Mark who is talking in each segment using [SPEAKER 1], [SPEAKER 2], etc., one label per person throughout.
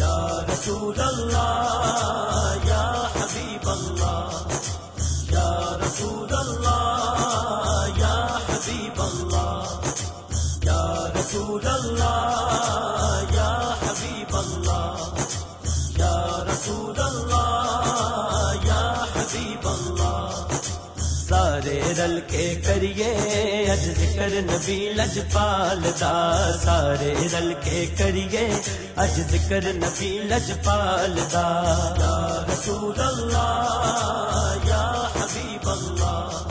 [SPEAKER 1] یا رسول اللہ، یا حبیب اللہ، یا رسول اللہ، یا حبیب اللہ، یا رسول اللہ۔ رل کے کریے اج ذکر نبی لجپال دا سارے رل کے کریے اج ذکر نبی لجپال دا یا رسول اللہ، یا حبیب اللہ،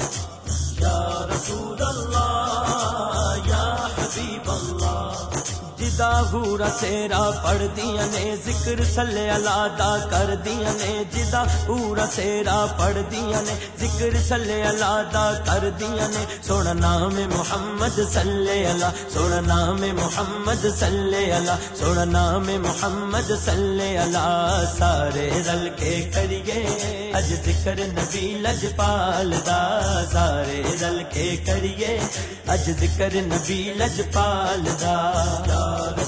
[SPEAKER 1] یا رسول اللہ، یا حبیب اللہ۔ جدا ہورا سیرا پڑھ دیا نے، ذکر سلے الادا کر دیا نے جدا ہورا سیرا پڑھ دیا نے، ذکر سلے الادا کر دیا نے۔ سونا نام محمد صلی اللہ، سونا نام محمد صلی اللہ، سونا نام محمد صلی اللہ۔ سارے رل کے کریے، اج ذکر نبی لجپال دا۔ سارے رل کے کریے، اج ذکر نبی لجپال دا۔ یا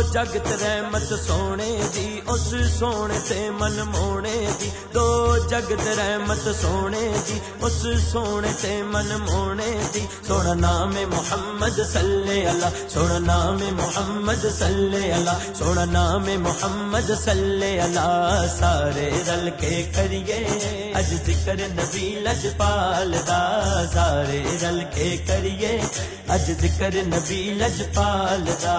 [SPEAKER 1] دو جگت رحمت سونے دی اس سونے تے من مونے دی دو جگت رحمت سونے دی اس سونے تے من مونے دی سونا نام محمد صلی اللہ سونا نام محمد صلی اللہ سونا نام محمد صلی اللہ سارے رل کے کریے اج ذکر نبی لجپال دا سارے رل کے کریے اج ذکر نبی لجپال دا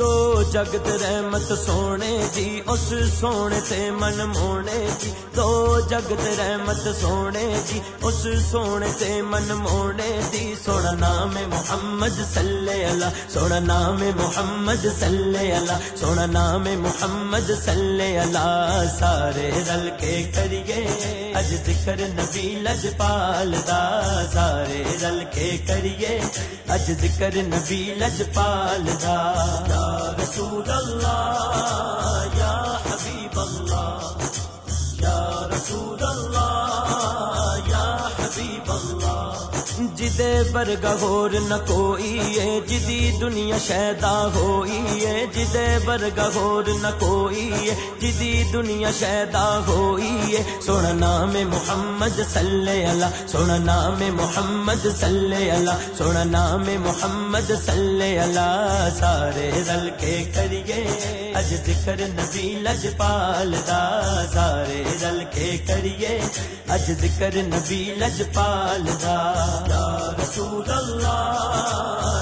[SPEAKER 1] دو جگت رحمت سونے دی اس سونے تے من مونے دی دو جگت رحمت سونے دی اس سونے تے من مونے دی سونا نام محمد صلی اللہ سونا نام محمد صلی اللہ سونا نام محمد صلی اللہ سارے رل کے کریے اج ذکر نبی لجپال دا سارے رل کے کریے اج ذکر نبی لجپال دا رسول اللہ جدے برگا ہور نہ کوئی ہے جدی دنیا شیدا ہوئی ہے جدے برگا ہور نہ کوئی ہے جدی دنیا شیدا ہوئی ہے سونا نام محمد صلی اللہ، سونا نام محمد صلی اللہ، سونا نام محمد صلی اللہ۔ سارے رل کے کریے، اج ذکر نبی لجپال دا۔ سارے رل کے کریے، اج ذکر نبی لجپال دا۔ رسول اللہ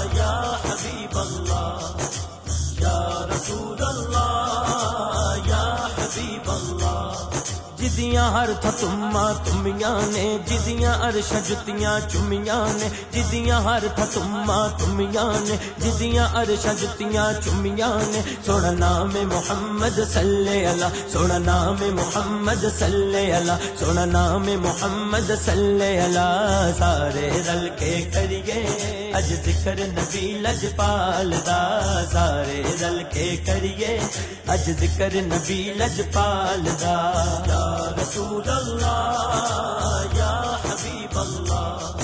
[SPEAKER 1] جدیاں ہر تھما تمیاں نے جدیاں عرش جتیاں چمیاں نے جدیاں ہر تھما تمیاں نے جدیاں عرش جتیاں چمیاں نے سونا نام محمد صلی اللہ سونا نام محمد صلی اللہ سونا نام محمد صلی اللہ سارے رل کے کریے اج ذکر نبی لجپال دا سارے رل کے کریے اج ذکر نبی لجپال دا رسول اللہ یا حبیب اللہ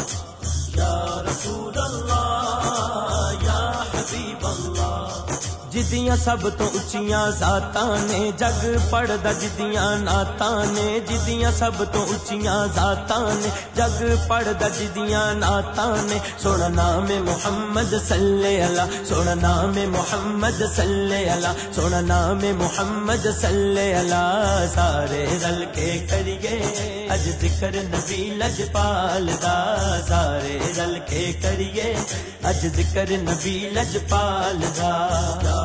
[SPEAKER 1] یا رسول اللہ یا حبیب اللہ جدیاں سب تو اچیاں ذاتاں نے جگ پڑدا جدیاں ناتاں نے جدیاں سب تو اچیاں ذاتاں نے جگ پڑدا جدیاں ناتاں نے سونا نام محمد صلی اللہ سونا نام محمد صلی اللہ سونا نام محمد صلی اللہ سارے رل کے کریے اج ذکر نبی لجپال دا سارے رل کے کریے اج ذکر نبی لجپال دا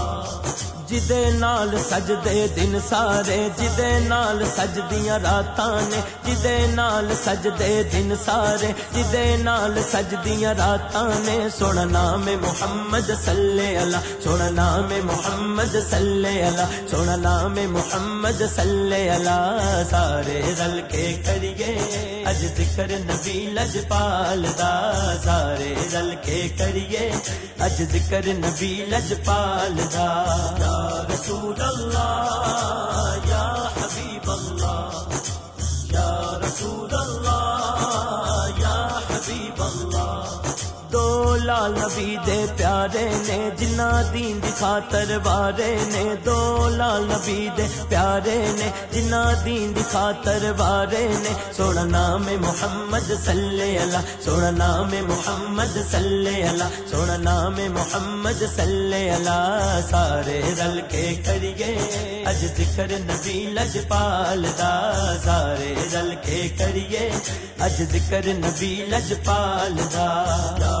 [SPEAKER 1] جدے نال سجدے دن سارے، جدے نال سجدیاں راتاں نے، جدے نال سجدے دن سارے، جدے نال سجدیاں راتاں نے۔ سونا نام محمد صلی اللہ سونا نام محمد صلی اللہ سونا نام محمد صلی اللہ۔ سارے رل کے کریے۔ اج ذکر نبی لجپال دا سارے رل کے کریے۔ اج ذکر نبی لجپال دا۔ یا رسول اللہ، یا حبیب اللہ۔ یا رسول دو نبی دے پیارے نے جنہ دین دی خاطر بارے نے۔ دو لال نبی دے پیارے نے جنہ دین دی خاطر بارے نے۔ سونا نام محمد صلی اللہ، سونا نام محمد صلی اللہ، سونا نام محمد صلی اللہ۔ سارے رل کے کریے، اج ذکر نبی لجپال دا۔ سارے رل کے کریے، اج ذکر نبی لجپال دا۔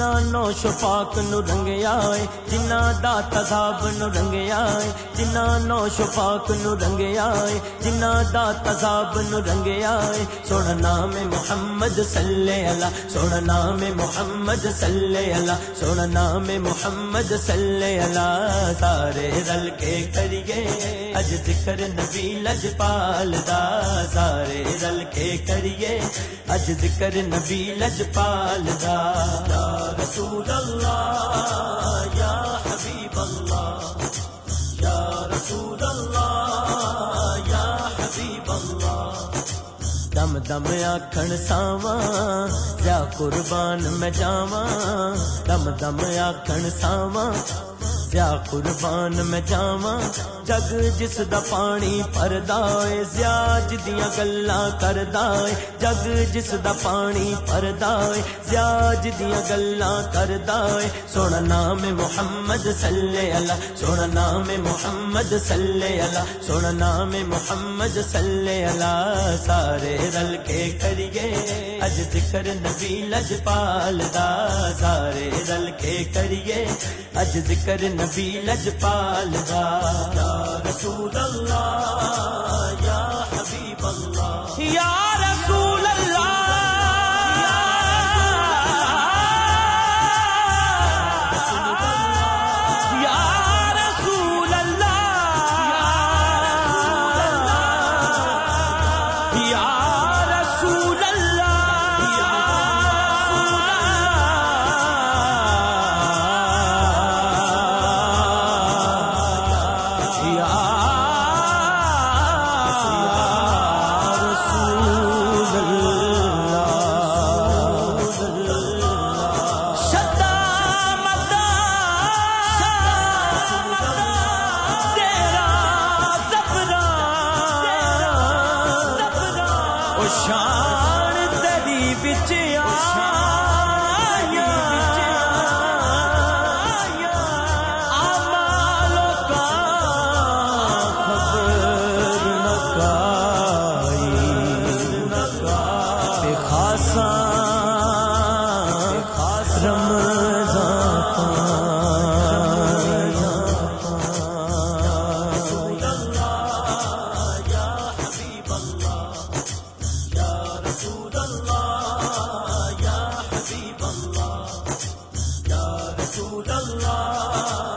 [SPEAKER 1] جنا نو شفاق نو رنگیا ہے جنا دا تذاب نو رنگیا ہے جنا نو شفاق نو رنگیا ہے جنا دا تذاب نو رنگیا ہے سونا نام محمد صلی اللہ سونا نام محمد صلی اللہ سونا نام محمد صلی اللہ سارے رل کے کریے اج ذکر نبی لجپال دا سارے رل کے کریے اج ذکر نبی لجپال دا یا رسول اللہ یا حبیب اللہ یا رسول اللہ یا حبیب اللہ دم دم آکھن ساواں، یا قربان میں جاواں۔ دم دم آکھن ساواں یا قربان میں جاواں۔ جگ جس دا پانی پردا اے، زیاج دیاں گلاں کردا اے۔ جگ جس دا پانی پردا اے، زیاج دیاں گلاں کردا اے۔ سونا نام محمد صلی اللہ، سونا نام محمد صلی اللہ، سونا نام محمد صلی اللہ۔ سارے رل کے کریے، اج ذکر نبی لجپال دا۔ سارے رل کے کریے، اج ذکر نبی لجپال دا یا رسول اللہ یا شان تری بچ رسول اللہ